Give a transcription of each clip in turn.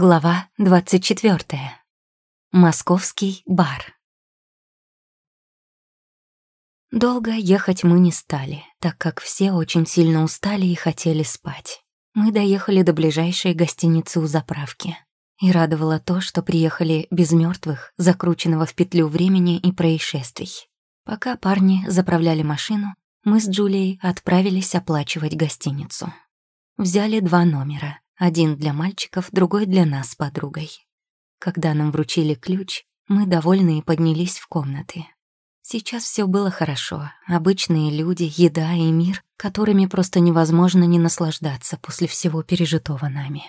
Глава 24. Московский бар. Долго ехать мы не стали, так как все очень сильно устали и хотели спать. Мы доехали до ближайшей гостиницы у заправки. И радовало то, что приехали без мертвых, закрученного в петлю времени и происшествий. Пока парни заправляли машину, мы с Джулией отправились оплачивать гостиницу. Взяли два номера, один для мальчиков, другой для нас с подругой. Когда нам вручили ключ, мы, довольные, поднялись в комнаты. Сейчас все было хорошо. Обычные люди, еда и мир, которыми просто невозможно не наслаждаться после всего пережитого нами.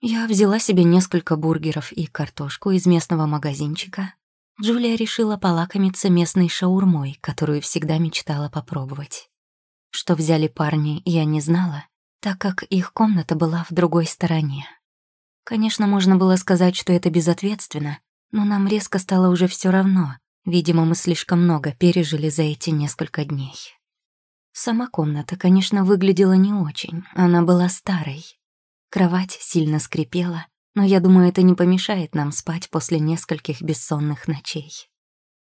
Я взяла себе несколько бургеров и картошку из местного магазинчика. Джулия решила полакомиться местной шаурмой, которую всегда мечтала попробовать. Что взяли парни, я не знала, так как их комната была в другой стороне. Конечно, можно было сказать, что это безответственно, но нам резко стало уже все равно. Видимо, мы слишком много пережили за эти несколько дней. Сама комната, конечно, выглядела не очень. Она была старой. Кровать сильно скрипела, но я думаю, это не помешает нам спать после нескольких бессонных ночей.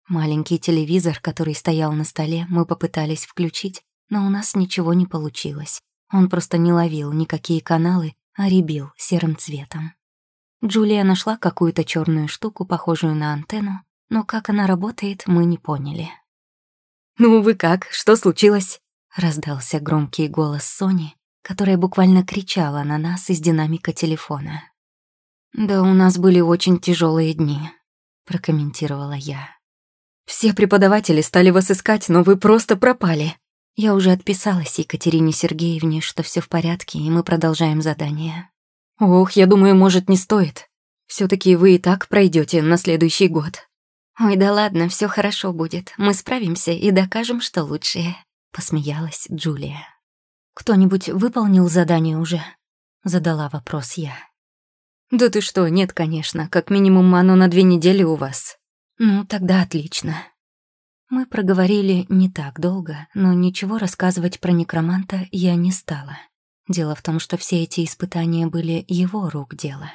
Маленький телевизор, который стоял на столе, мы попытались включить, но у нас ничего не получилось. Он просто не ловил никакие каналы, а рябил серым цветом. Джулия нашла какую-то черную штуку, похожую на антенну, но как она работает, мы не поняли. «Ну вы как? Что случилось?» — раздался громкий голос Сони, которая буквально кричала на нас из динамика телефона. «Да у нас были очень тяжелые дни», — прокомментировала я. «Все преподаватели стали вас искать, но вы просто пропали. Я уже отписалась Екатерине Сергеевне, что все в порядке, и мы продолжаем задание. Ох, я думаю, может, не стоит. все таки вы и так пройдете на следующий год. Ой, да ладно, все хорошо будет. Мы справимся и докажем, что лучшие. Посмеялась Джулия. Кто-нибудь выполнил задание уже? Задала вопрос я. Да ты что, нет, конечно. Как минимум оно на две недели у вас. Ну, тогда отлично. Мы проговорили не так долго, но ничего рассказывать про некроманта я не стала. Дело в том, что все эти испытания были его рук дело.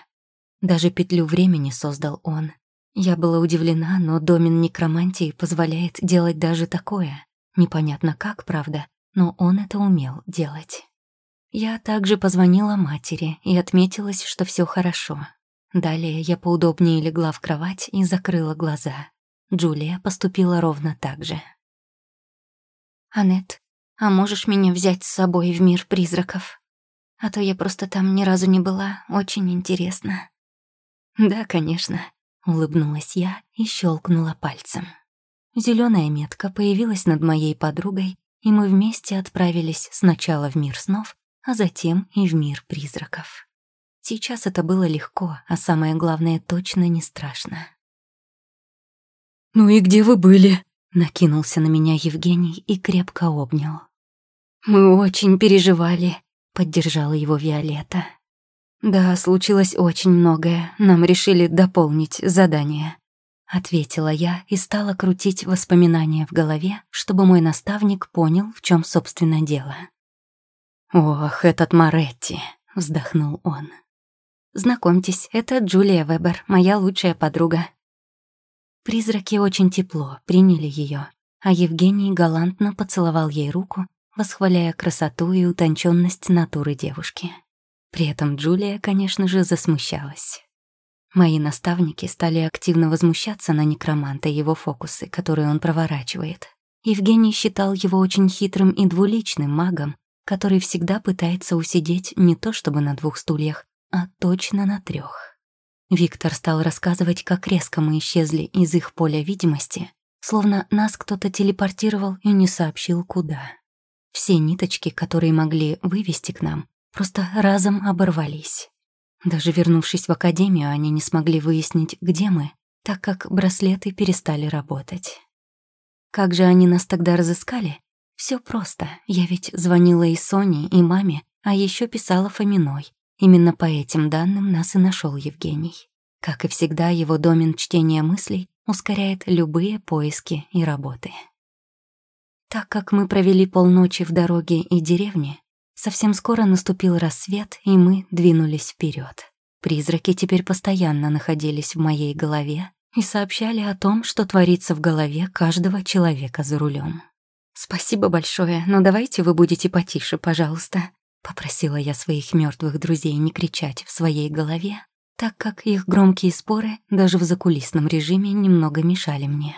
Даже петлю времени создал он. Я была удивлена, но домен некромантии позволяет делать даже такое. Непонятно как, правда, но он это умел делать. Я также позвонила матери и отметилась, что все хорошо. Далее я поудобнее легла в кровать и закрыла глаза. Джулия поступила ровно так же. «Аннет, а можешь меня взять с собой в мир призраков? А то я просто там ни разу не была, очень интересно». «Да, конечно», — улыбнулась я и щелкнула пальцем. Зеленая метка появилась над моей подругой, и мы вместе отправились сначала в мир снов, а затем и в мир призраков. Сейчас это было легко, а самое главное, точно не страшно. «Ну и где вы были?» — накинулся на меня Евгений и крепко обнял. «Мы очень переживали», — поддержала его Виолетта. «Да, случилось очень многое. Нам решили дополнить задание», — ответила я и стала крутить воспоминания в голове, чтобы мой наставник понял, в чем собственно дело. «Ох, этот Моретти», — вздохнул он. «Знакомьтесь, это Джулия Вебер, моя лучшая подруга», Призраки очень тепло приняли ее, а Евгений галантно поцеловал ей руку, восхваляя красоту и утонченность натуры девушки. При этом Джулия, конечно же, засмущалась. Мои наставники стали активно возмущаться на некроманта и его фокусы, которые он проворачивает. Евгений считал его очень хитрым и двуличным магом, который всегда пытается усидеть не то чтобы на двух стульях, а точно на трех. Виктор стал рассказывать, как резко мы исчезли из их поля видимости, словно нас кто-то телепортировал и не сообщил, куда. Все ниточки, которые могли вывести к нам, просто разом оборвались. Даже вернувшись в академию, они не смогли выяснить, где мы, так как браслеты перестали работать. Как же они нас тогда разыскали? Все просто. Я ведь звонила и Соне, и маме, а еще писала Фоминой, Именно по этим данным нас и нашел Евгений. Как и всегда, его домен чтения мыслей ускоряет любые поиски и работы. Так как мы провели полночи в дороге и деревне, совсем скоро наступил рассвет, и мы двинулись вперед. призраки теперь постоянно находились в моей голове и сообщали о том, что творится в голове каждого человека за рулем. «Спасибо большое, но давайте вы будете потише, пожалуйста», — попросила я своих мертвых друзей не кричать в своей голове, так как их громкие споры даже в закулисном режиме немного мешали мне.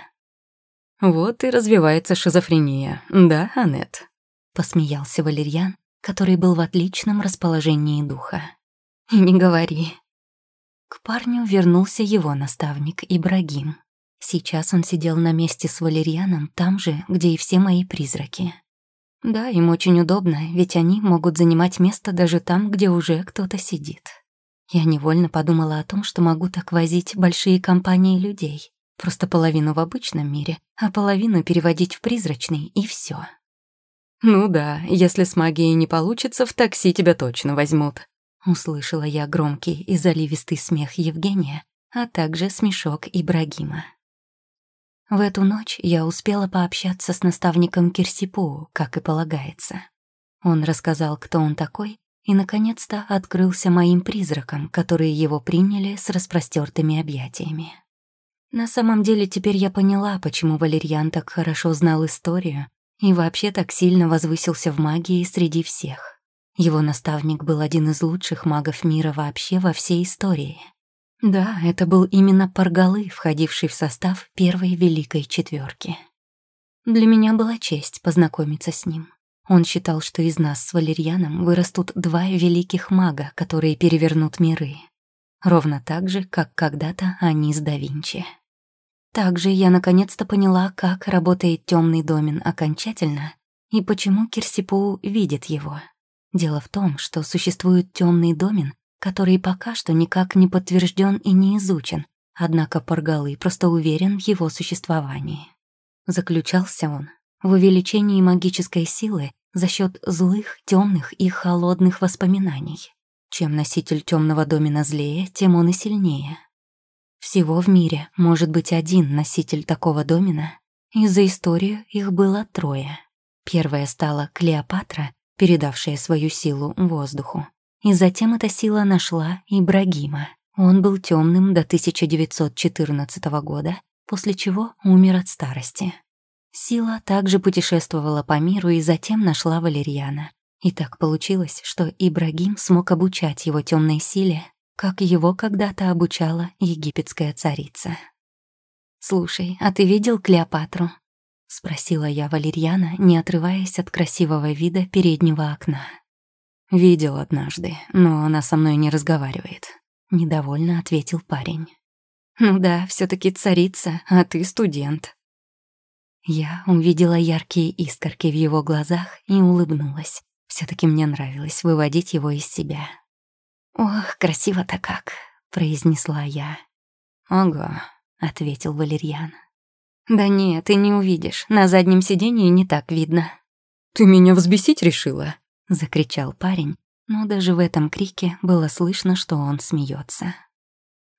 «Вот и развивается шизофрения, да, Аннет?» — посмеялся Валерьян, который был в отличном расположении духа. «И не говори». К парню вернулся его наставник Ибрагим. Сейчас он сидел на месте с Валерьяном там же, где и все мои призраки. Да, им очень удобно, ведь они могут занимать место даже там, где уже кто-то сидит. Я невольно подумала о том, что могу так возить большие компании людей. Просто половину в обычном мире, а половину переводить в призрачный, и все. «Ну да, если с магией не получится, в такси тебя точно возьмут», услышала я громкий и заливистый смех Евгения, а также смешок Ибрагима. В эту ночь я успела пообщаться с наставником Кирсипу, как и полагается. Он рассказал, кто он такой, и, наконец-то, открылся моим призракам, которые его приняли с распростертыми объятиями. На самом деле теперь я поняла, почему Валерьян так хорошо знал историю и вообще так сильно возвысился в магии среди всех. Его наставник был один из лучших магов мира вообще во всей истории. Да, это был именно Паргалы, входивший в состав первой Великой Четверки. Для меня была честь познакомиться с ним. Он считал, что из нас с Валерьяном вырастут два великих мага, которые перевернут миры. Ровно так же, как когда-то они с да Винчи. Также я наконец-то поняла, как работает темный домен окончательно и почему Кирсипу видит его. Дело в том, что существует темный домен, который пока что никак не подтвержден и не изучен, однако Паргалы просто уверен в его существовании. Заключался он в увеличении магической силы за счет злых, темных и холодных воспоминаний. Чем носитель темного домена злее, тем он и сильнее. Всего в мире может быть один носитель такого домена, и за историю их было трое. Первая стала Клеопатра, передавшая свою силу воздуху. И затем эта сила нашла Ибрагима. Он был темным до 1914 года, после чего умер от старости. Сила также путешествовала по миру и затем нашла Валерьяна. И так получилось, что Ибрагим смог обучать его темной силе, как его когда-то обучала египетская царица. «Слушай, а ты видел Клеопатру?» — спросила я Валерьяна, не отрываясь от красивого вида переднего окна. «Видел однажды, но она со мной не разговаривает», — недовольно ответил парень. «Ну да, все таки царица, а ты студент», я увидела яркие искорки в его глазах и улыбнулась. все таки мне нравилось выводить его из себя. «Ох, красиво-то как!» — произнесла я. «Ага», — ответил Валерьян. «Да нет, ты не увидишь. На заднем сиденье не так видно». «Ты меня взбесить решила?» — закричал парень, но даже в этом крике было слышно, что он смеется.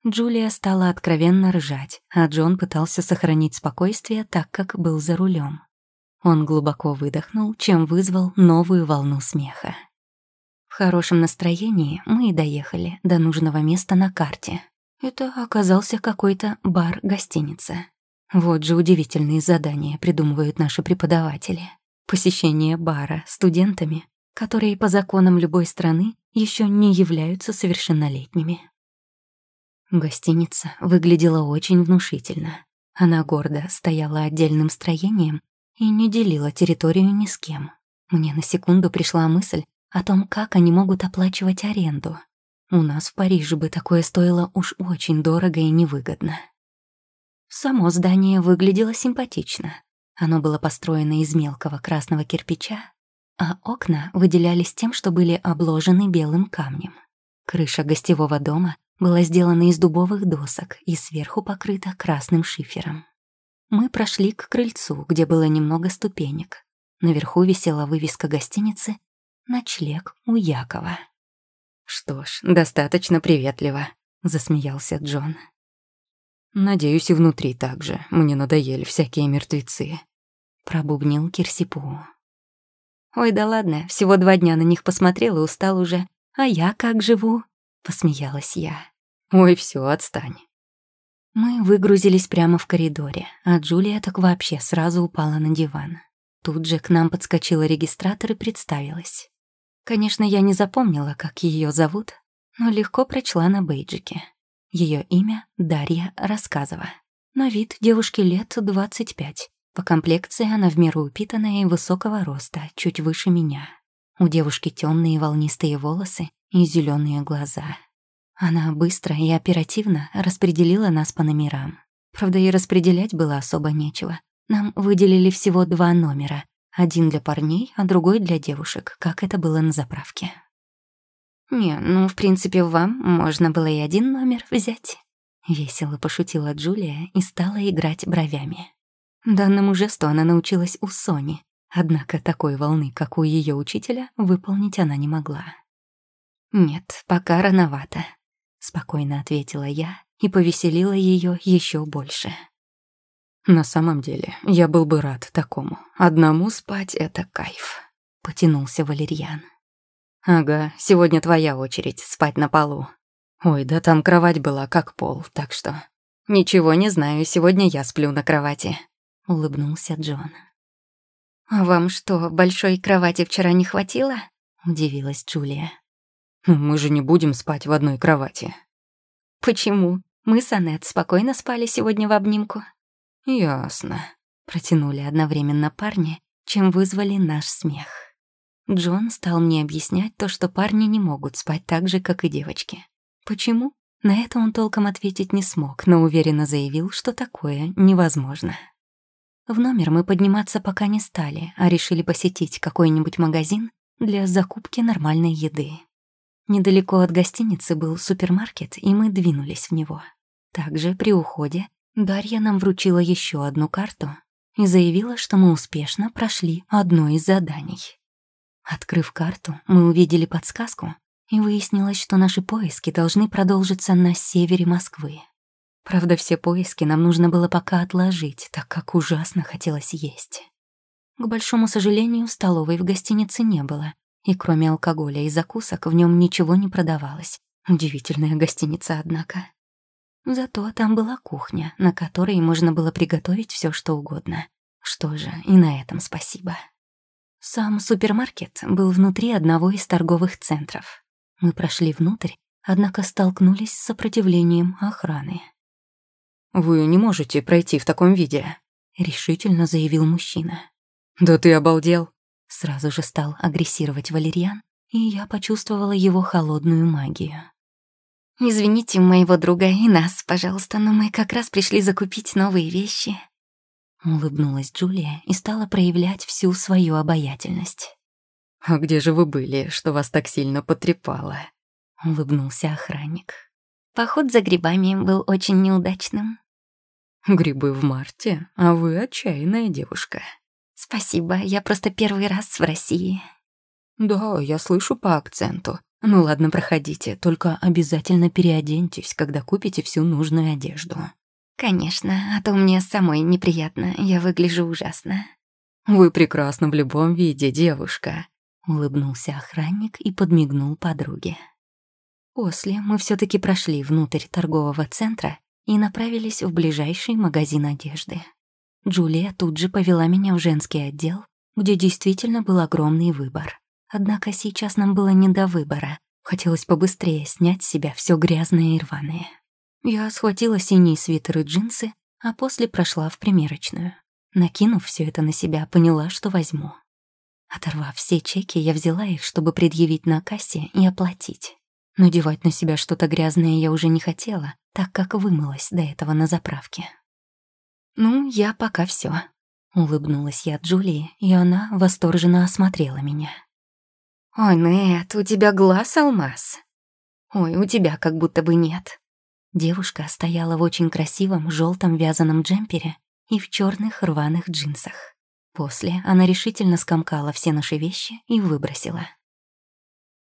Джулия стала откровенно ржать, а Джон пытался сохранить спокойствие, так как был за рулем. Он глубоко выдохнул, чем вызвал новую волну смеха. В хорошем настроении мы и доехали до нужного места на карте. Это оказался какой-то бар-гостиница. Вот же удивительные задания придумывают наши преподаватели. Посещение бара студентами, которые по законам любой страны еще не являются совершеннолетними. Гостиница выглядела очень внушительно. Она гордо стояла отдельным строением и не делила территорию ни с кем. Мне на секунду пришла мысль о том, как они могут оплачивать аренду. У нас в Париже бы такое стоило уж очень дорого и невыгодно. Само здание выглядело симпатично. Оно было построено из мелкого красного кирпича, а окна выделялись тем, что были обложены белым камнем. Крыша гостевого дома была сделана из дубовых досок и сверху покрыта красным шифером. Мы прошли к крыльцу, где было немного ступенек. Наверху висела вывеска гостиницы «Ночлег у Якова». «Что ж, достаточно приветливо», — засмеялся Джон. «Надеюсь, и внутри так же. Мне надоели всякие мертвецы», — пробубнил Кирсипу. «Ой, да ладно, всего два дня на них посмотрел и устал уже. А я как живу?» — посмеялась я. «Ой, все, отстань». Мы выгрузились прямо в коридоре, а Джулия так вообще сразу упала на диван. Тут же к нам подскочила регистратор и представилась. Конечно, я не запомнила, как ее зовут, но легко прочла на бейджике. Ее имя — Дарья Рассказова. На вид девушки лет 25. По комплекции она в меру упитанная и высокого роста, чуть выше меня. У девушки темные волнистые волосы и зеленые глаза. Она быстро и оперативно распределила нас по номерам. Правда, и распределять было особо нечего. Нам выделили всего два номера. Один для парней, а другой для девушек, как это было на заправке. «Не, ну, в принципе, вам можно было и один номер взять». Весело пошутила Джулия и стала играть бровями. Данному жесту она научилась у Сони, однако такой волны, как у ее учителя, выполнить она не могла. «Нет, пока рановато», спокойно ответила я и повеселила ее еще больше. На самом деле, я был бы рад такому. Одному спать — это кайф. Потянулся Валерьян. Ага, сегодня твоя очередь спать на полу. Ой, да там кровать была как пол, так что... Ничего не знаю, сегодня я сплю на кровати. Улыбнулся Джон. «А вам что, большой кровати вчера не хватило?» — удивилась Джулия. Ну, мы же не будем спать в одной кровати. Почему? Мы с Анет спокойно спали сегодня в обнимку. Ясно. Протянули одновременно парни, чем вызвали наш смех. Джон стал мне объяснять то, что парни не могут спать так же, как и девочки. Почему? На это он толком ответить не смог, но уверенно заявил, что такое невозможно. В номер мы подниматься пока не стали, а решили посетить какой-нибудь магазин для закупки нормальной еды. Недалеко от гостиницы был супермаркет, и мы двинулись в него. Также при уходе Дарья нам вручила еще одну карту и заявила, что мы успешно прошли одно из заданий. Открыв карту, мы увидели подсказку, и выяснилось, что наши поиски должны продолжиться на севере Москвы. Правда, все поиски нам нужно было пока отложить, так как ужасно хотелось есть. К большому сожалению, столовой в гостинице не было, и кроме алкоголя и закусок в нем ничего не продавалось. Удивительная гостиница, однако. Зато там была кухня, на которой можно было приготовить все, что угодно. Что же, и на этом спасибо. Сам супермаркет был внутри одного из торговых центров. Мы прошли внутрь, однако столкнулись с сопротивлением охраны. «Вы не можете пройти в таком виде», — решительно заявил мужчина. «Да ты обалдел. Сразу же стал агрессировать Валерьян, и я почувствовала его холодную магию. «Извините моего друга и нас, пожалуйста, но мы как раз пришли закупить новые вещи». Улыбнулась Джулия и стала проявлять всю свою обаятельность. «А где же вы были, что вас так сильно потрепало?» — улыбнулся охранник. «Поход за грибами был очень неудачным». «Грибы в марте, а вы отчаянная девушка», «Спасибо, я просто первый раз в России». «Да, я слышу по акценту. Ну ладно, проходите, только обязательно переоденьтесь, когда купите всю нужную одежду». «Конечно, а то мне самой неприятно, я выгляжу ужасно». «Вы прекрасны в любом виде, девушка», — улыбнулся охранник и подмигнул подруге. После мы все таки прошли внутрь торгового центра и направились в ближайший магазин одежды. Джулия тут же повела меня в женский отдел, где действительно был огромный выбор. Однако сейчас нам было не до выбора. Хотелось побыстрее снять с себя все грязное и рваное. Я схватила синие свитер и джинсы, а после прошла в примерочную. Накинув все это на себя, поняла, что возьму. Оторвав все чеки, я взяла их, чтобы предъявить на кассе и оплатить. Но девать на себя что-то грязное я уже не хотела, так как вымылась до этого на заправке. «Ну, я пока все. Улыбнулась я Джулии, и она восторженно осмотрела меня. «Ой, нет, у тебя глаз алмаз. Ой, у тебя как будто бы нет». Девушка стояла в очень красивом желтом вязаном джемпере и в черных рваных джинсах. После она решительно скомкала все наши вещи и выбросила.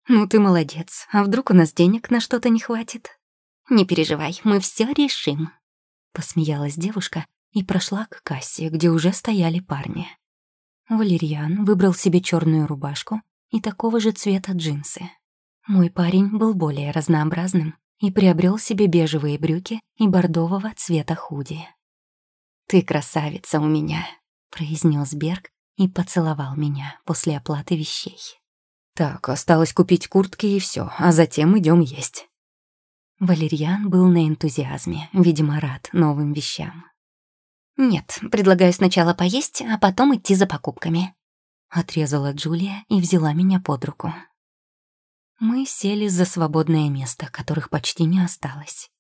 «Ну ты молодец, а вдруг у нас денег на что-то не хватит?» «Не переживай, мы все решим», — посмеялась девушка и прошла к кассе, где уже стояли парни. Валерьян выбрал себе черную рубашку и такого же цвета джинсы. Мой парень был более разнообразным и приобрел себе бежевые брюки и бордового цвета худи. «Ты красавица у меня», — произнес Берг и поцеловал меня после оплаты вещей. «Так, осталось купить куртки и все, а затем идем есть». Валерьян был на энтузиазме, видимо, рад новым вещам. «Нет, предлагаю сначала поесть, а потом идти за покупками», — отрезала Джулия и взяла меня под руку. Мы сели за свободное место, которых почти не осталось.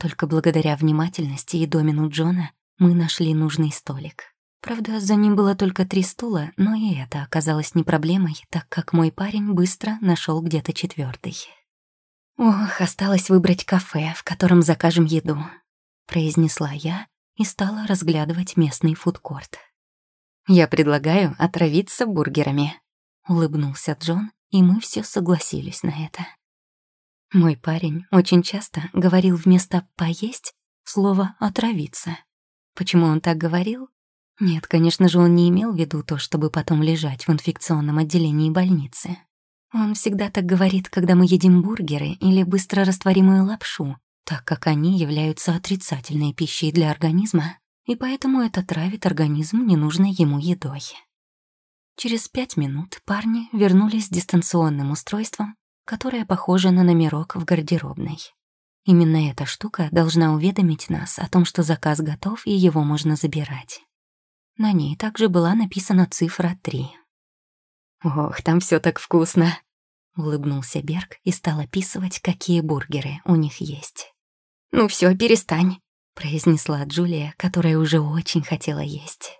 Только благодаря внимательности и домину Джона мы нашли нужный столик. Правда, за ним было только три стула, но и это оказалось не проблемой, так как мой парень быстро нашел где-то четвертый. «Ох, осталось выбрать кафе, в котором закажем еду», — произнесла я и стала разглядывать местный фудкорт. «Я предлагаю отравиться бургерами», — улыбнулся Джон и мы все согласились на это. Мой парень очень часто говорил вместо «поесть» слово «отравиться». Почему он так говорил? Нет, конечно же, он не имел в виду то, чтобы потом лежать в инфекционном отделении больницы. Он всегда так говорит, когда мы едим бургеры или быстро растворимую лапшу, так как они являются отрицательной пищей для организма, и поэтому это травит организм ненужной ему едой. Через пять минут парни вернулись с дистанционным устройством, которое похоже на номерок в гардеробной. Именно эта штука должна уведомить нас о том, что заказ готов и его можно забирать. На ней также была написана цифра 3. «Ох, там все так вкусно!» — улыбнулся Берг и стал описывать, какие бургеры у них есть. «Ну все, перестань», — произнесла Джулия, которая уже очень хотела есть.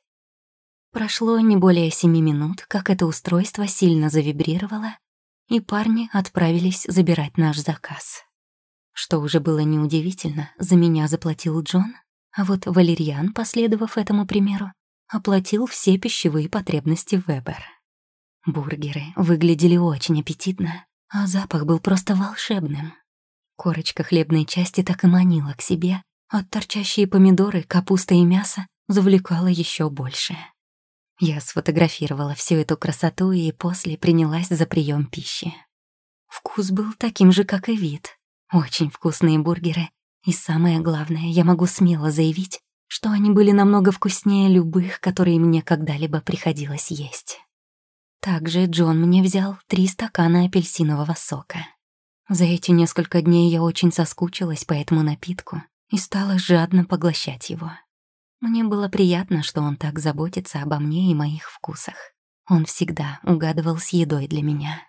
Прошло не более семи минут, как это устройство сильно завибрировало, и парни отправились забирать наш заказ. Что уже было неудивительно, за меня заплатил Джон, а вот Валерьян, последовав этому примеру, оплатил все пищевые потребности Вебер. Бургеры выглядели очень аппетитно, а запах был просто волшебным. Корочка хлебной части так и манила к себе, а торчащие помидоры, капуста и мясо завлекала еще больше. Я сфотографировала всю эту красоту и после принялась за прием пищи. Вкус был таким же, как и вид. Очень вкусные бургеры. И самое главное, я могу смело заявить, что они были намного вкуснее любых, которые мне когда-либо приходилось есть. Также Джон мне взял три стакана апельсинового сока. За эти несколько дней я очень соскучилась по этому напитку и стала жадно поглощать его. Мне было приятно, что он так заботится обо мне и моих вкусах. Он всегда угадывал с едой для меня.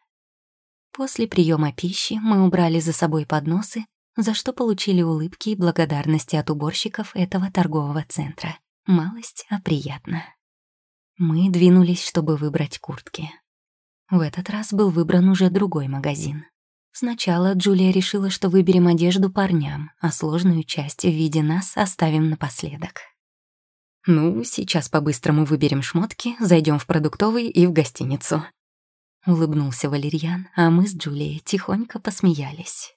После приема пищи мы убрали за собой подносы, за что получили улыбки и благодарности от уборщиков этого торгового центра. Малость, а приятно. Мы двинулись, чтобы выбрать куртки. В этот раз был выбран уже другой магазин. Сначала Джулия решила, что выберем одежду парням, а сложную часть в виде нас оставим напоследок. «Ну, сейчас по-быстрому выберем шмотки, зайдем в продуктовый и в гостиницу». Улыбнулся Валерьян, а мы с Джулией тихонько посмеялись.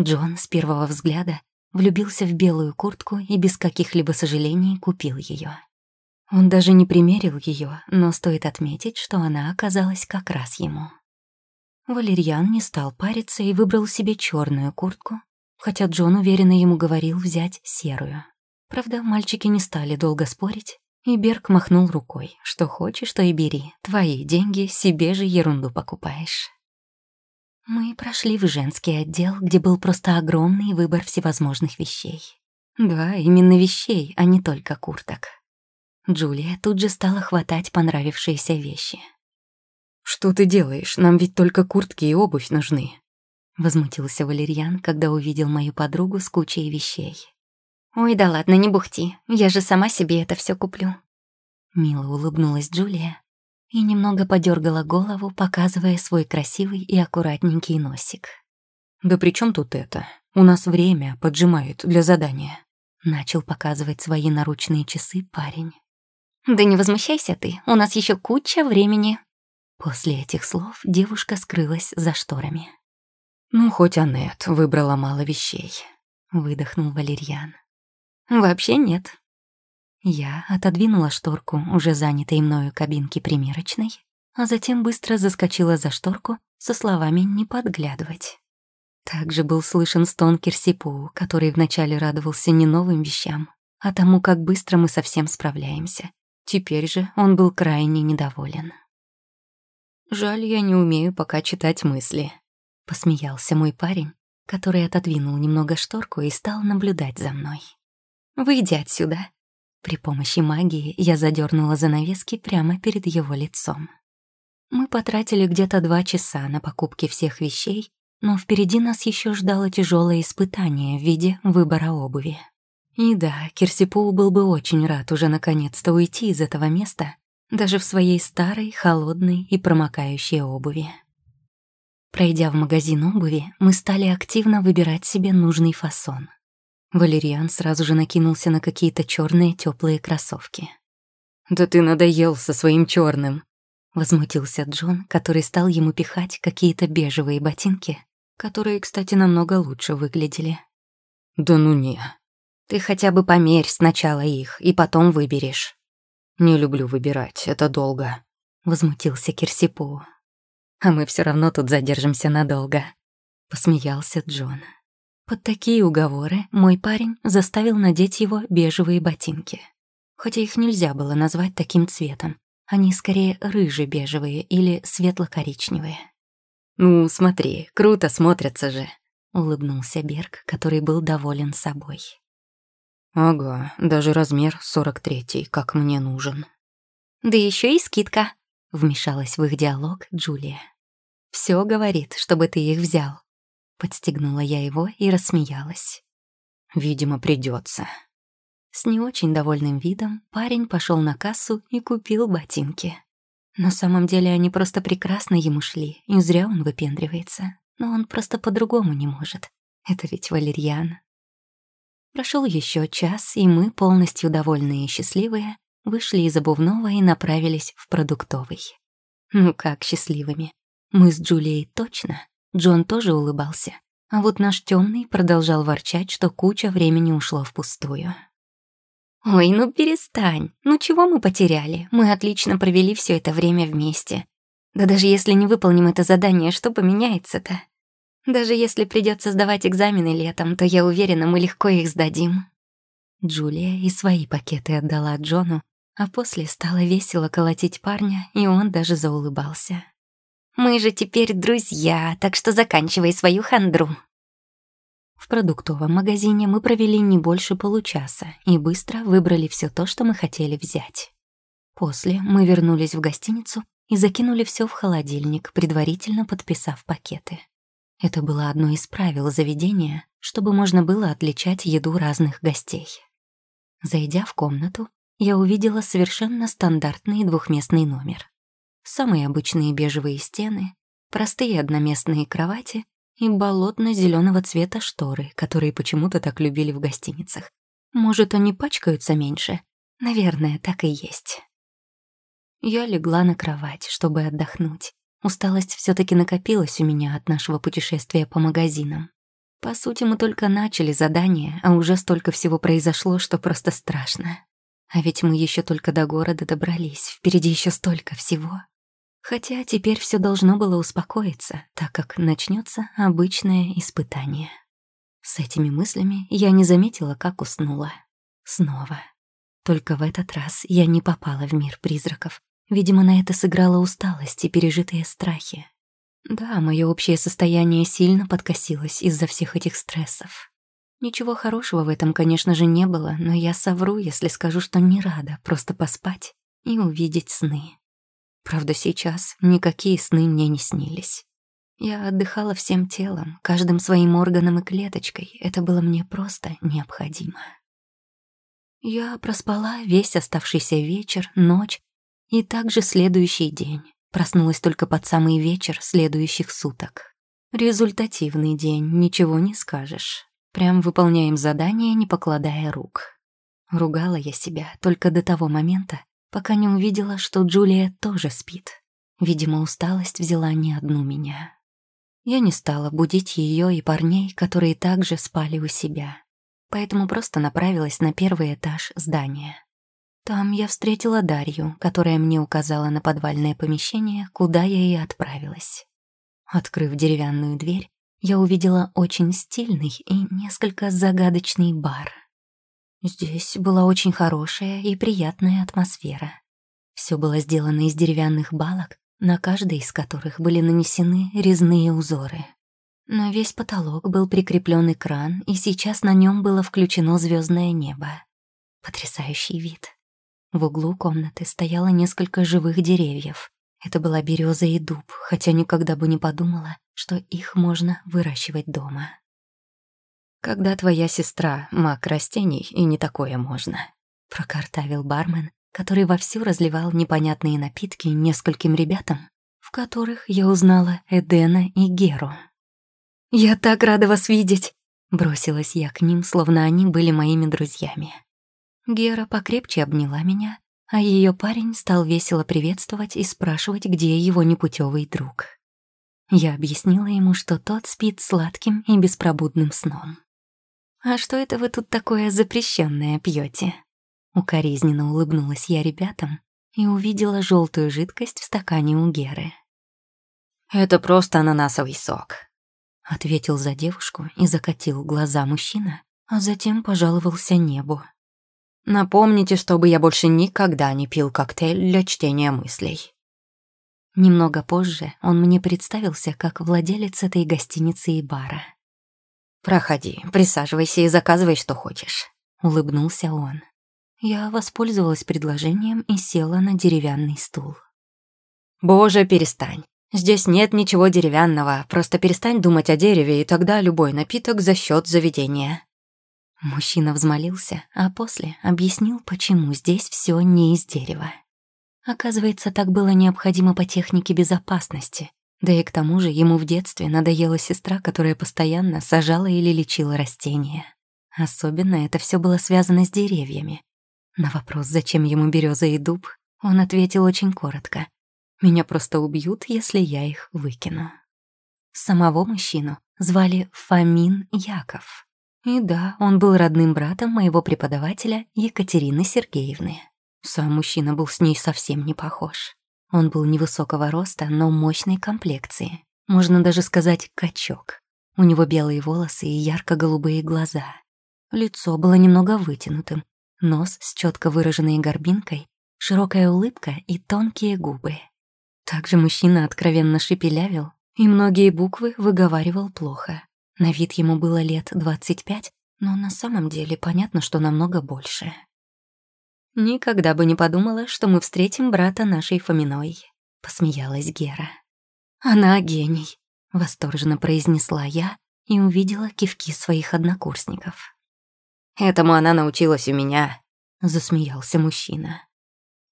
Джон с первого взгляда влюбился в белую куртку и без каких-либо сожалений купил ее. Он даже не примерил ее, но стоит отметить, что она оказалась как раз ему. Валерьян не стал париться и выбрал себе черную куртку, хотя Джон уверенно ему говорил взять серую. Правда, мальчики не стали долго спорить, и Берг махнул рукой. Что хочешь, то и бери. Твои деньги, себе же ерунду покупаешь. Мы прошли в женский отдел, где был просто огромный выбор всевозможных вещей. Да, именно вещей, а не только курток. Джулия тут же стала хватать понравившиеся вещи. «Что ты делаешь? Нам ведь только куртки и обувь нужны», — возмутился Валерьян, когда увидел мою подругу с кучей вещей. «Ой, да ладно, не бухти, я же сама себе это все куплю». Мило улыбнулась Джулия и немного подергала голову, показывая свой красивый и аккуратненький носик. «Да при чем тут это? У нас время поджимают для задания», — начал показывать свои наручные часы парень. «Да не возмущайся ты, у нас еще куча времени». После этих слов девушка скрылась за шторами. «Ну, хоть Аннет выбрала мало вещей», — выдохнул Валерьян. «Вообще нет». Я отодвинула шторку уже занятой мною кабинки примерочной, а затем быстро заскочила за шторку со словами «не подглядывать». Также был слышен стон Кирсипу, который вначале радовался не новым вещам, а тому, как быстро мы совсем справляемся. Теперь же он был крайне недоволен. «Жаль, я не умею пока читать мысли», — посмеялся мой парень, который отодвинул немного шторку и стал наблюдать за мной. «Выйди отсюда». При помощи магии я задернула занавески прямо перед его лицом. Мы потратили где-то два часа на покупки всех вещей, но впереди нас еще ждало тяжелое испытание в виде выбора обуви. И да, Кирсипу был бы очень рад уже наконец-то уйти из этого места, даже в своей старой, холодной и промокающей обуви. Пройдя в магазин обуви, мы стали активно выбирать себе нужный фасон. Валериан сразу же накинулся на какие-то черные теплые кроссовки. «Да ты надоел со своим черным, возмутился Джон, который стал ему пихать какие-то бежевые ботинки, которые, кстати, намного лучше выглядели. «Да ну не», ты хотя бы померь сначала их, и потом выберешь». «Не люблю выбирать, это долго», — возмутился Кирсипу. «А мы все равно тут задержимся надолго», — посмеялся Джон. Под такие уговоры мой парень заставил надеть его бежевые ботинки. Хотя их нельзя было назвать таким цветом. Они скорее рыже-бежевые или светло-коричневые. «Ну, смотри, круто смотрятся же», — улыбнулся Берг, который был доволен собой. «Ага, даже размер 43-й, как мне нужен». «Да еще и скидка», — вмешалась в их диалог Джулия. Все говорит, чтобы ты их взял». Подстегнула я его и рассмеялась. «Видимо, придется. С не очень довольным видом парень пошел на кассу и купил ботинки. На самом деле они просто прекрасно ему шли, и зря он выпендривается. Но он просто по-другому не может. Это ведь валерьян. Прошел еще час, и мы, полностью довольные и счастливые, вышли из обувного и направились в продуктовый. Ну как счастливыми? Мы с Джулией точно. Джон тоже улыбался. А вот наш темный продолжал ворчать, что куча времени ушло впустую. «Ой, ну перестань. Ну чего мы потеряли? Мы отлично провели все это время вместе. Да даже если не выполним это задание, что поменяется-то?» Даже если придется сдавать экзамены летом, то я уверена, мы легко их сдадим». Джулия и свои пакеты отдала Джону, а после стало весело колотить парня, и он даже заулыбался. «Мы же теперь друзья, так что заканчивай свою хандру». В продуктовом магазине мы провели не больше получаса и быстро выбрали все то, что мы хотели взять. После мы вернулись в гостиницу и закинули все в холодильник, предварительно подписав пакеты. Это было одно из правил заведения, чтобы можно было отличать еду разных гостей. Зайдя в комнату, я увидела совершенно стандартный двухместный номер. Самые обычные бежевые стены, простые одноместные кровати и болотно зеленого цвета шторы, которые почему-то так любили в гостиницах. Может, они пачкаются меньше? Наверное, так и есть. Я легла на кровать, чтобы отдохнуть. Усталость все таки накопилась у меня от нашего путешествия по магазинам. По сути, мы только начали задание, а уже столько всего произошло, что просто страшно. А ведь мы еще только до города добрались, впереди еще столько всего. Хотя теперь все должно было успокоиться, так как начнется обычное испытание. С этими мыслями я не заметила, как уснула. Снова. Только в этот раз я не попала в мир призраков, Видимо, на это сыграла усталость и пережитые страхи. Да, мое общее состояние сильно подкосилось из-за всех этих стрессов. Ничего хорошего в этом, конечно же, не было, но я совру, если скажу, что не рада просто поспать и увидеть сны. Правда, сейчас никакие сны мне не снились. Я отдыхала всем телом, каждым своим органом и клеточкой. Это было мне просто необходимо. Я проспала весь оставшийся вечер, ночь и также следующий день. Проснулась только под самый вечер следующих суток. Результативный день, ничего не скажешь. Прям выполняем задание, не покладая рук. Ругала я себя только до того момента, пока не увидела, что Джулия тоже спит. Видимо, усталость взяла не одну меня. Я не стала будить ее и парней, которые также спали у себя. Поэтому просто направилась на первый этаж здания. Там я встретила Дарью, которая мне указала на подвальное помещение, куда я и отправилась. Открыв деревянную дверь, я увидела очень стильный и несколько загадочный бар. Здесь была очень хорошая и приятная атмосфера. Все было сделано из деревянных балок, на каждой из которых были нанесены резные узоры. На весь потолок был прикреплен экран, и сейчас на нем было включено звездное небо. Потрясающий вид. В углу комнаты стояло несколько живых деревьев. Это была береза и дуб, хотя никогда бы не подумала, что их можно выращивать дома. «Когда твоя сестра — маг растений, и не такое можно», — прокартавил бармен, который вовсю разливал непонятные напитки нескольким ребятам, в которых я узнала Эдена и Геру. «Я так рада вас видеть!» Бросилась я к ним, словно они были моими друзьями. Гера покрепче обняла меня, а ее парень стал весело приветствовать и спрашивать, где его непутевый друг. Я объяснила ему, что тот спит сладким и беспробудным сном. «А что это вы тут такое запрещенное пьете? Укоризненно улыбнулась я ребятам и увидела желтую жидкость в стакане у Геры. «Это просто ананасовый сок», Ответил за девушку и закатил глаза мужчина, а затем пожаловался небу. «Напомните, чтобы я больше никогда не пил коктейль для чтения мыслей». Немного позже он мне представился как владелец этой гостиницы и бара. «Проходи, присаживайся и заказывай, что хочешь», — улыбнулся он. Я воспользовалась предложением и села на деревянный стул. «Боже, перестань. Здесь нет ничего деревянного, просто перестань думать о дереве, и тогда любой напиток за счет заведения». Мужчина взмолился, а после объяснил, почему здесь все не из дерева. Оказывается, так было необходимо по технике безопасности. Да и к тому же ему в детстве надоела сестра, которая постоянно сажала или лечила растения. Особенно это все было связано с деревьями. На вопрос, зачем ему береза и дуб, он ответил очень коротко. Меня просто убьют, если я их выкину. Самого мужчину звали Фомин Яков. И да, он был родным братом моего преподавателя Екатерины Сергеевны. Сам мужчина был с ней совсем не похож. Он был невысокого роста, но мощной комплекции. Можно даже сказать «качок». У него белые волосы и ярко-голубые глаза. Лицо было немного вытянутым, нос с четко выраженной горбинкой, широкая улыбка и тонкие губы. Также мужчина откровенно шепелявил и многие буквы выговаривал плохо. На вид ему было лет 25, но на самом деле понятно, что намного больше. «Никогда бы не подумала, что мы встретим брата нашей Фоминой», — посмеялась Гера. «Она гений», — восторженно произнесла я и увидела кивки своих однокурсников. «Этому она научилась у меня», — засмеялся мужчина.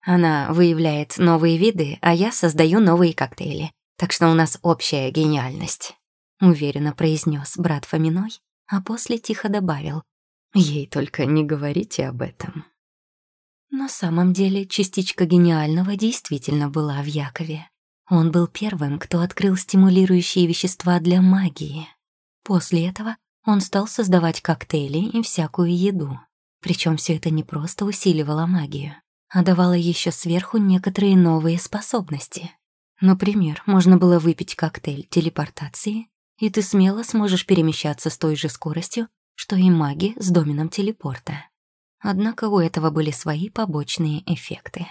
Она выявляет новые виды, а я создаю новые коктейли. Так что у нас общая гениальность», — уверенно произнес брат Фоминой, а после тихо добавил. «Ей только не говорите об этом». На самом деле частичка гениального действительно была в Якове. Он был первым, кто открыл стимулирующие вещества для магии. После этого он стал создавать коктейли и всякую еду. Причем все это не просто усиливало магию, а давала еще сверху некоторые новые способности. Например, можно было выпить коктейль телепортации, и ты смело сможешь перемещаться с той же скоростью, что и маги с доменом телепорта. Однако у этого были свои побочные эффекты.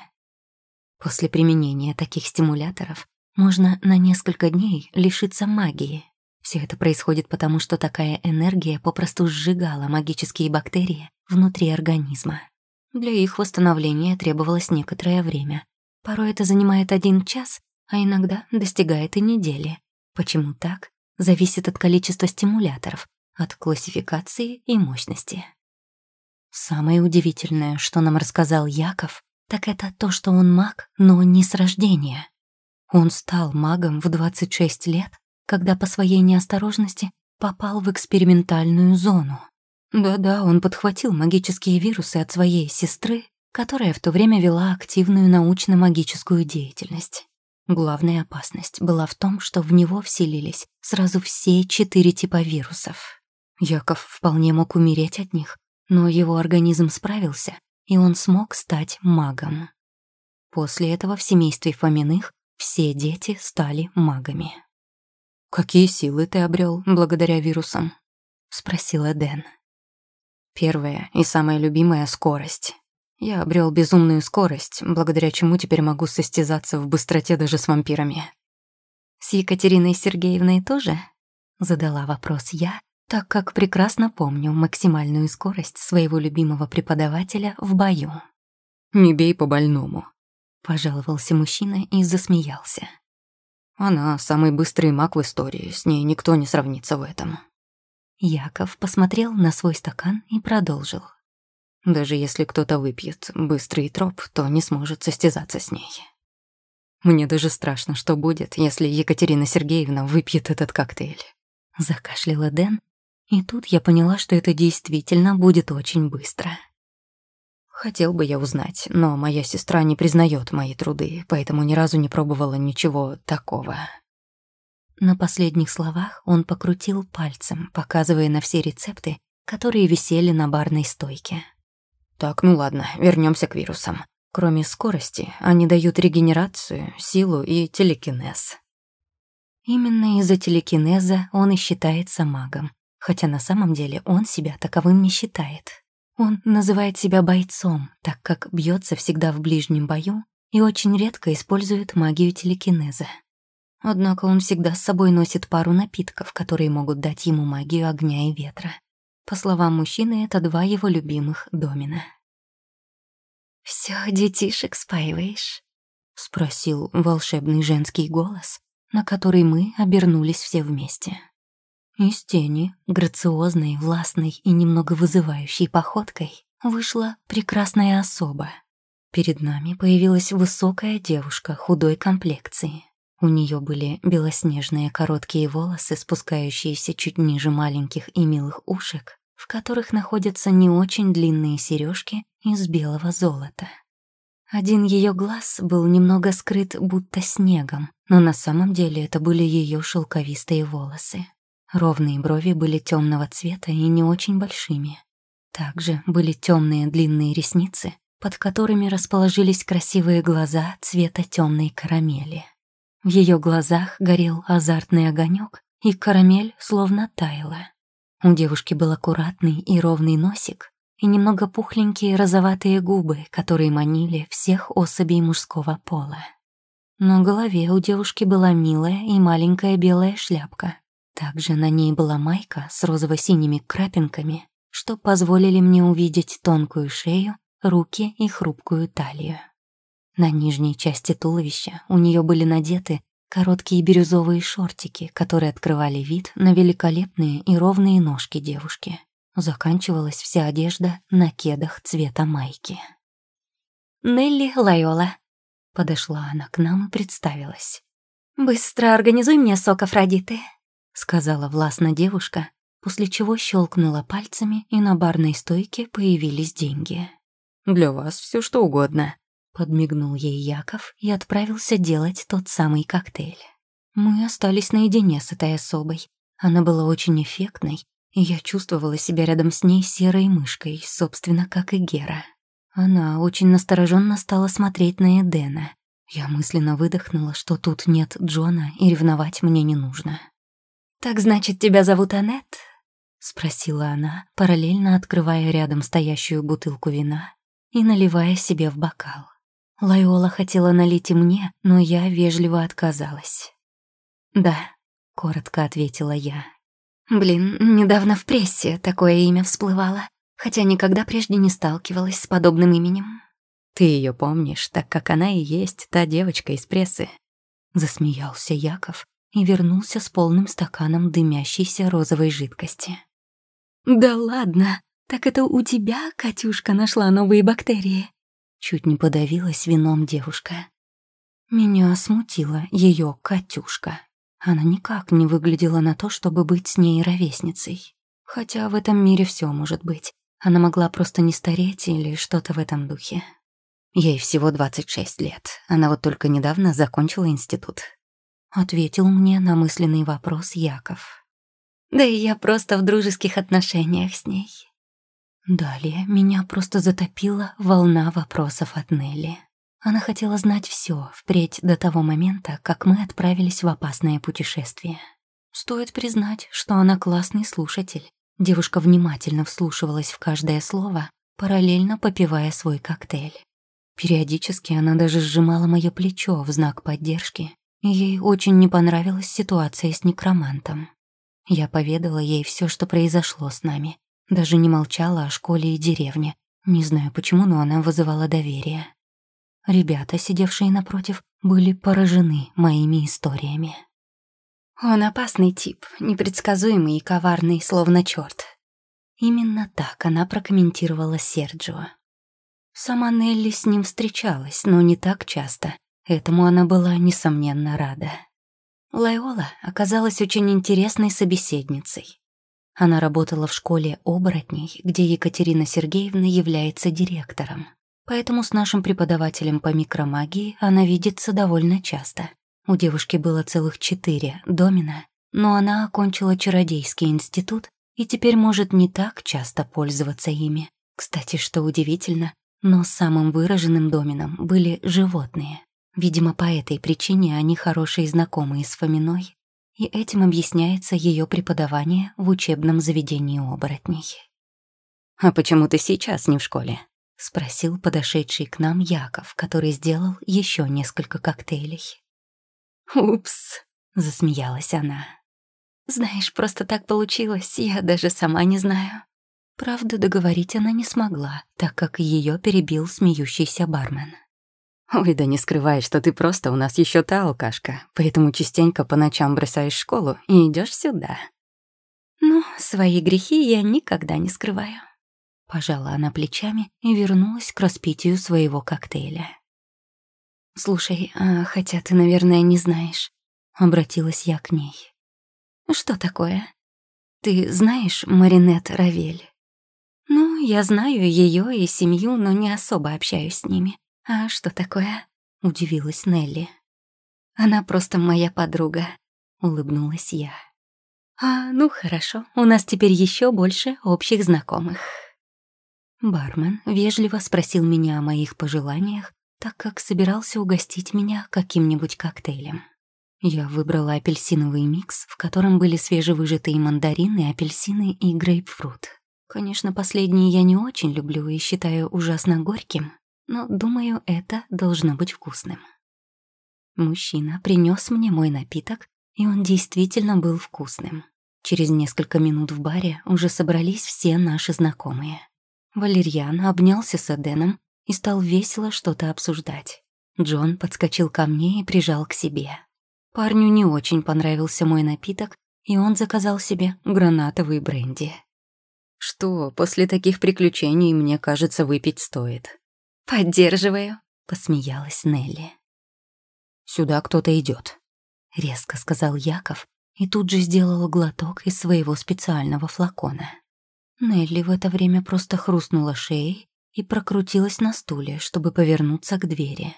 После применения таких стимуляторов можно на несколько дней лишиться магии. Все это происходит потому, что такая энергия попросту сжигала магические бактерии внутри организма. Для их восстановления требовалось некоторое время. Порой это занимает один час, а иногда достигает и недели. Почему так? Зависит от количества стимуляторов, от классификации и мощности. Самое удивительное, что нам рассказал Яков, так это то, что он маг, но не с рождения. Он стал магом в 26 лет, когда по своей неосторожности попал в экспериментальную зону. Да-да, он подхватил магические вирусы от своей сестры, которая в то время вела активную научно-магическую деятельность. Главная опасность была в том, что в него вселились сразу все четыре типа вирусов. Яков вполне мог умереть от них, но его организм справился, и он смог стать магом. После этого в семействе Фоминых все дети стали магами. «Какие силы ты обрел благодаря вирусам?» — спросила Дэн. Первая и самая любимая — скорость. Я обрел безумную скорость, благодаря чему теперь могу состязаться в быстроте даже с вампирами. «С Екатериной Сергеевной тоже?» — задала вопрос я, так как прекрасно помню максимальную скорость своего любимого преподавателя в бою. «Не бей по больному», — пожаловался мужчина и засмеялся. «Она самый быстрый маг в истории, с ней никто не сравнится в этом». Яков посмотрел на свой стакан и продолжил. Даже если кто-то выпьет быстрый троп, то не сможет состязаться с ней. Мне даже страшно, что будет, если Екатерина Сергеевна выпьет этот коктейль. Закашляла Дэн, и тут я поняла, что это действительно будет очень быстро. Хотел бы я узнать, но моя сестра не признает мои труды, поэтому ни разу не пробовала ничего такого. На последних словах он покрутил пальцем, показывая на все рецепты, которые висели на барной стойке. Так, ну ладно, вернемся к вирусам. Кроме скорости, они дают регенерацию, силу и телекинез. Именно из-за телекинеза он и считается магом, хотя на самом деле он себя таковым не считает. Он называет себя бойцом, так как бьется всегда в ближнем бою и очень редко использует магию телекинеза. Однако он всегда с собой носит пару напитков, которые могут дать ему магию огня и ветра. По словам мужчины, это два его любимых домина. «Всё детишек спаиваешь?» — спросил волшебный женский голос, на который мы обернулись все вместе. Из тени, грациозной, властной и немного вызывающей походкой, вышла прекрасная особа. Перед нами появилась высокая девушка худой комплекции. У нее были белоснежные короткие волосы, спускающиеся чуть ниже маленьких и милых ушек, в которых находятся не очень длинные сережки из белого золота. Один ее глаз был немного скрыт будто снегом, но на самом деле это были ее шелковистые волосы. Ровные брови были темного цвета и не очень большими. Также были темные длинные ресницы, под которыми расположились красивые глаза цвета темной карамели. В ее глазах горел азартный огонек, и карамель словно таяла. У девушки был аккуратный и ровный носик и немного пухленькие розоватые губы, которые манили всех особей мужского пола. На голове у девушки была милая и маленькая белая шляпка. Также на ней была майка с розово-синими крапинками, что позволили мне увидеть тонкую шею, руки и хрупкую талию. На нижней части туловища у нее были надеты короткие бирюзовые шортики, которые открывали вид на великолепные и ровные ножки девушки. Заканчивалась вся одежда на кедах цвета майки. «Нелли Лайола», — подошла она к нам и представилась. «Быстро организуй мне сок Афродиты», — сказала властно девушка, после чего щелкнула пальцами, и на барной стойке появились деньги. «Для вас все что угодно», Подмигнул ей Яков и отправился делать тот самый коктейль. Мы остались наедине с этой особой. Она была очень эффектной, и я чувствовала себя рядом с ней серой мышкой, собственно, как и Гера. Она очень настороженно стала смотреть на Эдена. Я мысленно выдохнула, что тут нет Джона, и ревновать мне не нужно. «Так значит, тебя зовут Аннет?» — спросила она, параллельно открывая рядом стоящую бутылку вина и наливая себе в бокал. Лайола хотела налить и мне, но я вежливо отказалась. «Да», — коротко ответила я. «Блин, недавно в прессе такое имя всплывало, хотя никогда прежде не сталкивалась с подобным именем». «Ты ее помнишь, так как она и есть та девочка из прессы», — засмеялся Яков и вернулся с полным стаканом дымящейся розовой жидкости. «Да ладно, так это у тебя, Катюшка, нашла новые бактерии?» Чуть не подавилась вином девушка. Меня смутила ее Катюшка. Она никак не выглядела на то, чтобы быть с ней ровесницей. Хотя в этом мире все может быть. Она могла просто не стареть или что-то в этом духе. Ей всего 26 лет. Она вот только недавно закончила институт. Ответил мне на мысленный вопрос Яков. Да и я просто в дружеских отношениях с ней. Далее меня просто затопила волна вопросов от Нелли. Она хотела знать все впредь до того момента, как мы отправились в опасное путешествие. Стоит признать, что она классный слушатель. Девушка внимательно вслушивалась в каждое слово, параллельно попивая свой коктейль. Периодически она даже сжимала мое плечо в знак поддержки. Ей очень не понравилась ситуация с некромантом. Я поведала ей все, что произошло с нами. Даже не молчала о школе и деревне. Не знаю почему, но она вызывала доверие. Ребята, сидевшие напротив, были поражены моими историями. Он опасный тип, непредсказуемый и коварный, словно черт. Именно так она прокомментировала Серджио. Сама Нелли с ним встречалась, но не так часто. Этому она была, несомненно, рада. Лайола оказалась очень интересной собеседницей. Она работала в школе оборотней, где Екатерина Сергеевна является директором. Поэтому с нашим преподавателем по микромагии она видится довольно часто. У девушки было целых четыре домина, но она окончила чародейский институт и теперь может не так часто пользоваться ими. Кстати, что удивительно, но самым выраженным домином были животные. Видимо, по этой причине они хорошие знакомые с Фоминой, и этим объясняется ее преподавание в учебном заведении оборотней. «А почему ты сейчас не в школе?» — спросил подошедший к нам Яков, который сделал еще несколько коктейлей. «Упс», — засмеялась она. «Знаешь, просто так получилось, я даже сама не знаю». Правда, договорить она не смогла, так как ее перебил смеющийся бармен. «Ой, да не скрывай, что ты просто у нас еще та алкашка, поэтому частенько по ночам бросаешь школу и идешь сюда». «Ну, свои грехи я никогда не скрываю». Пожала она плечами и вернулась к распитию своего коктейля. «Слушай, а хотя ты, наверное, не знаешь», — обратилась я к ней. «Что такое? Ты знаешь Маринет Равель?» «Ну, я знаю ее и семью, но не особо общаюсь с ними. А что такое?» — удивилась Нелли. «Она просто моя подруга», — улыбнулась я. «А, ну хорошо, у нас теперь еще больше общих знакомых». Бармен вежливо спросил меня о моих пожеланиях так как собирался угостить меня каким-нибудь коктейлем. Я выбрала апельсиновый микс, в котором были свежевыжатые мандарины, апельсины и грейпфрут. Конечно, последние я не очень люблю и считаю ужасно горьким, но, думаю, это должно быть вкусным. Мужчина принес мне мой напиток, и он действительно был вкусным. Через несколько минут в баре уже собрались все наши знакомые. Валерьян обнялся с Эденом и стал весело что-то обсуждать. Джон подскочил ко мне и прижал к себе. Парню не очень понравился мой напиток, и он заказал себе гранатовый бренди. «Что, после таких приключений, мне кажется, выпить стоит». «Поддерживаю», — посмеялась Нелли. «Сюда кто-то идет, резко сказал Яков и тут же сделал глоток из своего специального флакона. Нелли в это время просто хрустнула шеей и прокрутилась на стуле, чтобы повернуться к двери.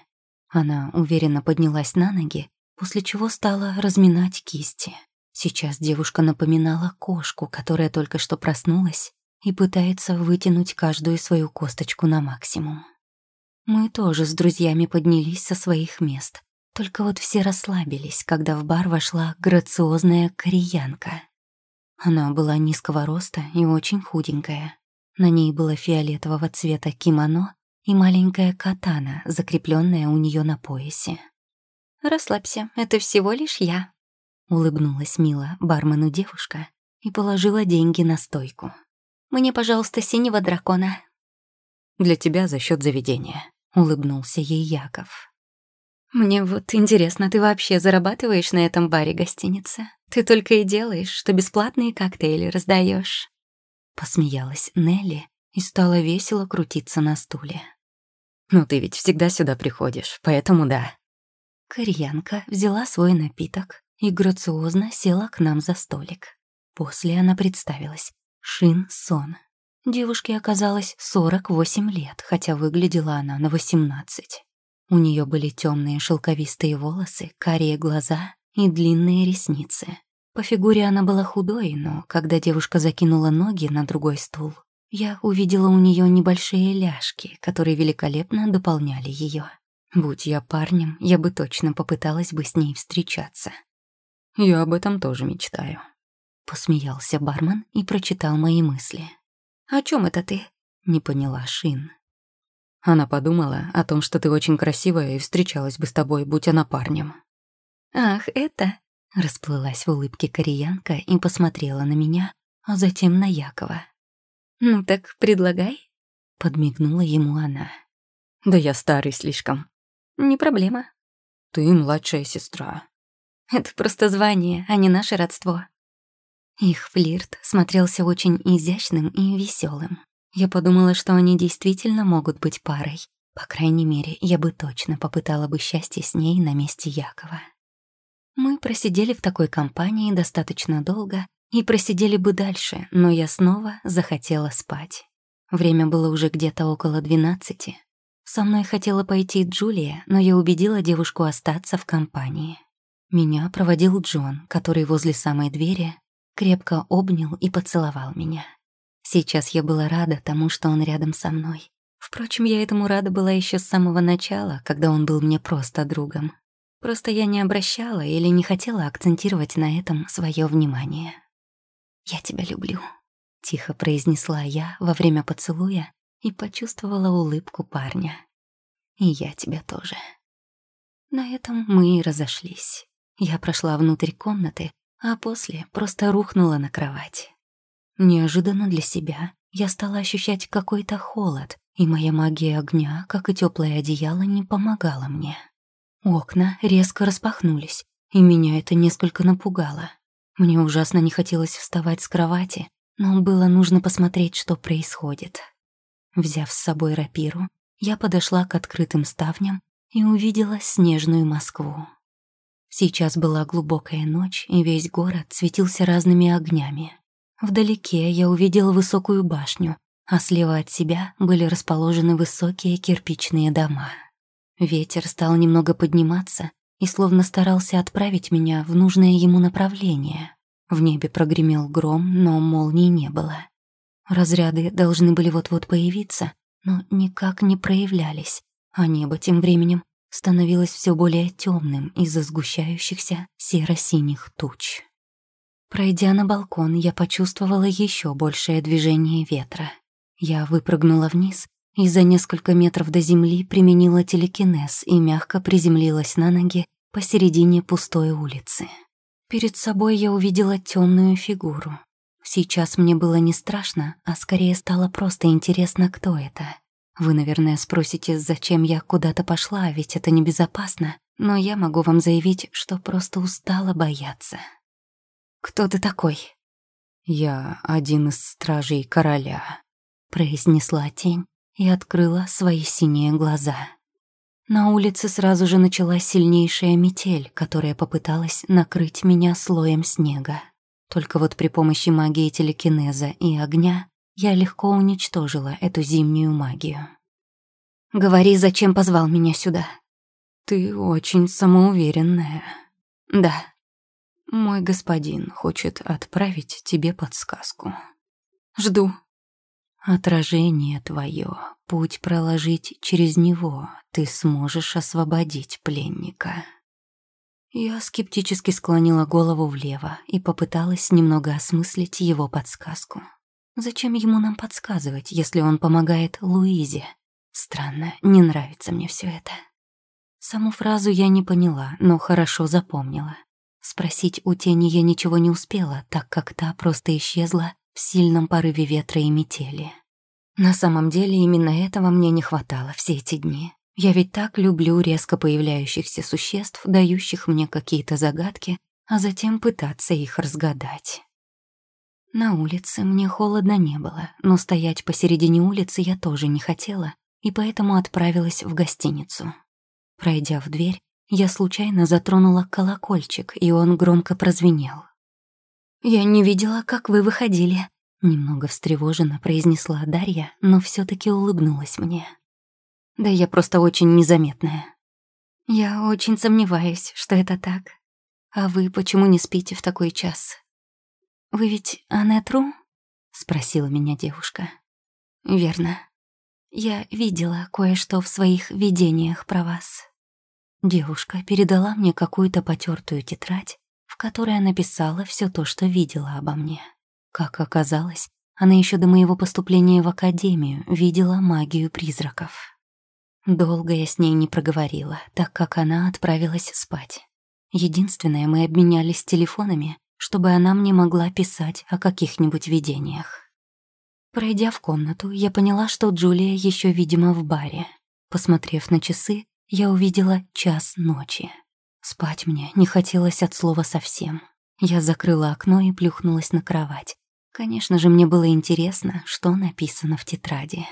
Она уверенно поднялась на ноги, после чего стала разминать кисти. Сейчас девушка напоминала кошку, которая только что проснулась и пытается вытянуть каждую свою косточку на максимум. Мы тоже с друзьями поднялись со своих мест, только вот все расслабились, когда в бар вошла грациозная кореянка. Она была низкого роста и очень худенькая. На ней было фиолетового цвета кимоно и маленькая катана, закрепленная у нее на поясе. «Расслабься, это всего лишь я», — улыбнулась мило бармену девушка и положила деньги на стойку. «Мне, пожалуйста, синего дракона». «Для тебя за счет заведения», — улыбнулся ей Яков. «Мне вот интересно, ты вообще зарабатываешь на этом баре гостиницы? Ты только и делаешь, что бесплатные коктейли раздаешь. Посмеялась Нелли и стала весело крутиться на стуле. «Ну ты ведь всегда сюда приходишь, поэтому да». Кореянка взяла свой напиток и грациозно села к нам за столик. После она представилась. Шин Сон. Девушке оказалось 48 лет, хотя выглядела она на 18. У нее были темные шелковистые волосы, карие глаза и длинные ресницы. По фигуре она была худой, но когда девушка закинула ноги на другой стул, я увидела у нее небольшие ляжки, которые великолепно дополняли ее. Будь я парнем, я бы точно попыталась бы с ней встречаться. Я об этом тоже мечтаю. Посмеялся бармен и прочитал мои мысли. «О чем это ты?» — не поняла Шин. Она подумала о том, что ты очень красивая и встречалась бы с тобой, будь она парнем. «Ах, это...» — расплылась в улыбке кореянка и посмотрела на меня, а затем на Якова. «Ну так предлагай», — подмигнула ему она. «Да я старый слишком». «Не проблема». «Ты младшая сестра». «Это просто звание, а не наше родство». Их флирт смотрелся очень изящным и веселым. Я подумала, что они действительно могут быть парой. По крайней мере, я бы точно попытала бы счастье с ней на месте Якова. Мы просидели в такой компании достаточно долго и просидели бы дальше, но я снова захотела спать. Время было уже где-то около двенадцати. Со мной хотела пойти Джулия, но я убедила девушку остаться в компании. Меня проводил Джон, который возле самой двери крепко обнял и поцеловал меня. Сейчас я была рада тому, что он рядом со мной. Впрочем, я этому рада была еще с самого начала, когда он был мне просто другом. Просто я не обращала или не хотела акцентировать на этом свое внимание. «Я тебя люблю», — тихо произнесла я во время поцелуя и почувствовала улыбку парня. «И я тебя тоже». На этом мы и разошлись. Я прошла внутрь комнаты, а после просто рухнула на кровать. Неожиданно для себя я стала ощущать какой-то холод, и моя магия огня, как и теплое одеяло, не помогала мне. Окна резко распахнулись, и меня это несколько напугало. Мне ужасно не хотелось вставать с кровати, но было нужно посмотреть, что происходит. Взяв с собой рапиру, я подошла к открытым ставням и увидела снежную Москву. Сейчас была глубокая ночь, и весь город светился разными огнями. Вдалеке я увидела высокую башню, а слева от себя были расположены высокие кирпичные дома. Ветер стал немного подниматься и словно старался отправить меня в нужное ему направление. В небе прогремел гром, но молнии не было. Разряды должны были вот-вот появиться, но никак не проявлялись, а небо тем временем становилось все более темным из-за сгущающихся серо-синих туч. Пройдя на балкон, я почувствовала еще большее движение ветра. Я выпрыгнула вниз и за несколько метров до земли применила телекинез и мягко приземлилась на ноги посередине пустой улицы. Перед собой я увидела темную фигуру. Сейчас мне было не страшно, а скорее стало просто интересно, кто это. Вы, наверное, спросите, зачем я куда-то пошла, ведь это небезопасно, но я могу вам заявить, что просто устала бояться. «Кто ты такой?» «Я один из стражей короля», — произнесла тень и открыла свои синие глаза. На улице сразу же началась сильнейшая метель, которая попыталась накрыть меня слоем снега. Только вот при помощи магии телекинеза и огня я легко уничтожила эту зимнюю магию. «Говори, зачем позвал меня сюда?» «Ты очень самоуверенная». «Да». «Мой господин хочет отправить тебе подсказку». «Жду». «Отражение твое, путь проложить через него, ты сможешь освободить пленника». Я скептически склонила голову влево и попыталась немного осмыслить его подсказку. Зачем ему нам подсказывать, если он помогает Луизе? Странно, не нравится мне все это. Саму фразу я не поняла, но хорошо запомнила. Спросить у тени я ничего не успела, так как та просто исчезла в сильном порыве ветра и метели. На самом деле именно этого мне не хватало все эти дни. Я ведь так люблю резко появляющихся существ, дающих мне какие-то загадки, а затем пытаться их разгадать. На улице мне холодно не было, но стоять посередине улицы я тоже не хотела, и поэтому отправилась в гостиницу. Пройдя в дверь, я случайно затронула колокольчик, и он громко прозвенел. «Я не видела, как вы выходили», — немного встревоженно произнесла Дарья, но все таки улыбнулась мне. «Да я просто очень незаметная». «Я очень сомневаюсь, что это так. А вы почему не спите в такой час?» «Вы ведь Анетру?» — спросила меня девушка. «Верно. Я видела кое-что в своих видениях про вас». Девушка передала мне какую-то потертую тетрадь, в которой она писала все то, что видела обо мне. Как оказалось, она еще до моего поступления в академию видела магию призраков. Долго я с ней не проговорила, так как она отправилась спать. Единственное, мы обменялись телефонами, чтобы она мне могла писать о каких-нибудь видениях. Пройдя в комнату, я поняла, что Джулия еще, видимо, в баре. Посмотрев на часы, я увидела час ночи. Спать мне не хотелось от слова совсем. Я закрыла окно и плюхнулась на кровать. Конечно же, мне было интересно, что написано в тетради.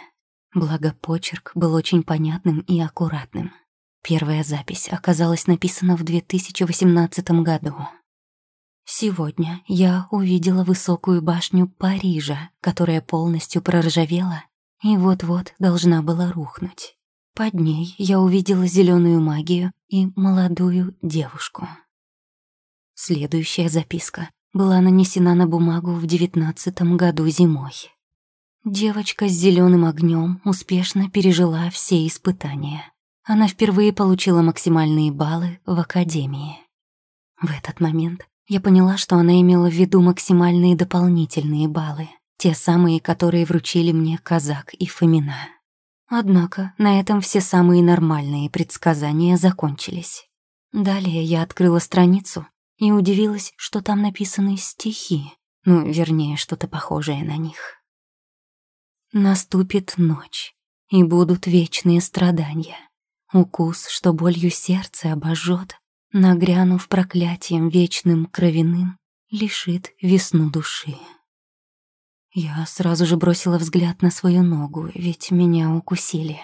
Благо, почерк был очень понятным и аккуратным. Первая запись оказалась написана в 2018 году. Сегодня я увидела высокую башню Парижа, которая полностью проржавела и вот-вот должна была рухнуть. Под ней я увидела зеленую магию и молодую девушку. Следующая записка была нанесена на бумагу в девятнадцатом году зимой. Девочка с зеленым огнем успешно пережила все испытания. Она впервые получила максимальные баллы в академии. В этот момент я поняла, что она имела в виду максимальные дополнительные баллы, те самые, которые вручили мне Казак и Фомина. Однако на этом все самые нормальные предсказания закончились. Далее я открыла страницу и удивилась, что там написаны стихи, ну, вернее, что-то похожее на них. Наступит ночь, и будут вечные страдания. Укус, что болью сердце обожжет, нагрянув проклятием вечным кровяным, лишит весну души. Я сразу же бросила взгляд на свою ногу, ведь меня укусили.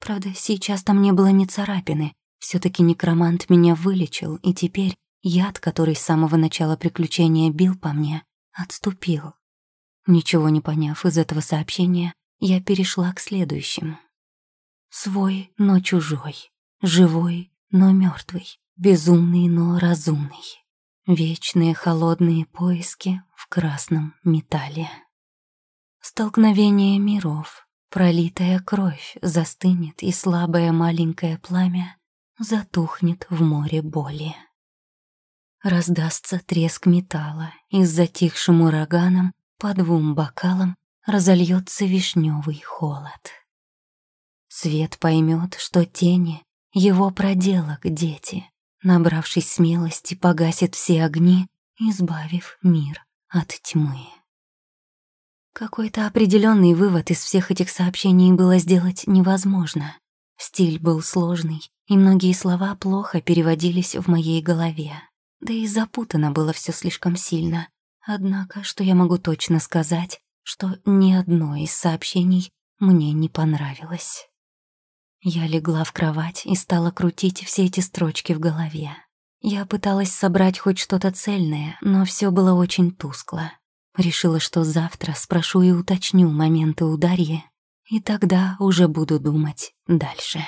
Правда, сейчас там не было ни царапины. все таки некромант меня вылечил, и теперь яд, который с самого начала приключения бил по мне, отступил. Ничего не поняв из этого сообщения, я перешла к следующему. Свой, но чужой, живой, но мертвый, безумный, но разумный. Вечные холодные поиски в красном металле. Столкновение миров, пролитая кровь застынет, и слабое маленькое пламя затухнет в море боли. Раздастся треск металла, и с затихшим ураганом по двум бокалам разольется вишневый холод. Свет поймет, что тени — его проделок дети, набравшись смелости, погасит все огни, избавив мир от тьмы. Какой-то определенный вывод из всех этих сообщений было сделать невозможно. Стиль был сложный, и многие слова плохо переводились в моей голове. Да и запутано было все слишком сильно. Однако, что я могу точно сказать, что ни одно из сообщений мне не понравилось. Я легла в кровать и стала крутить все эти строчки в голове. Я пыталась собрать хоть что-то цельное, но все было очень тускло. Решила, что завтра спрошу и уточню моменты у Дарьи, и тогда уже буду думать дальше.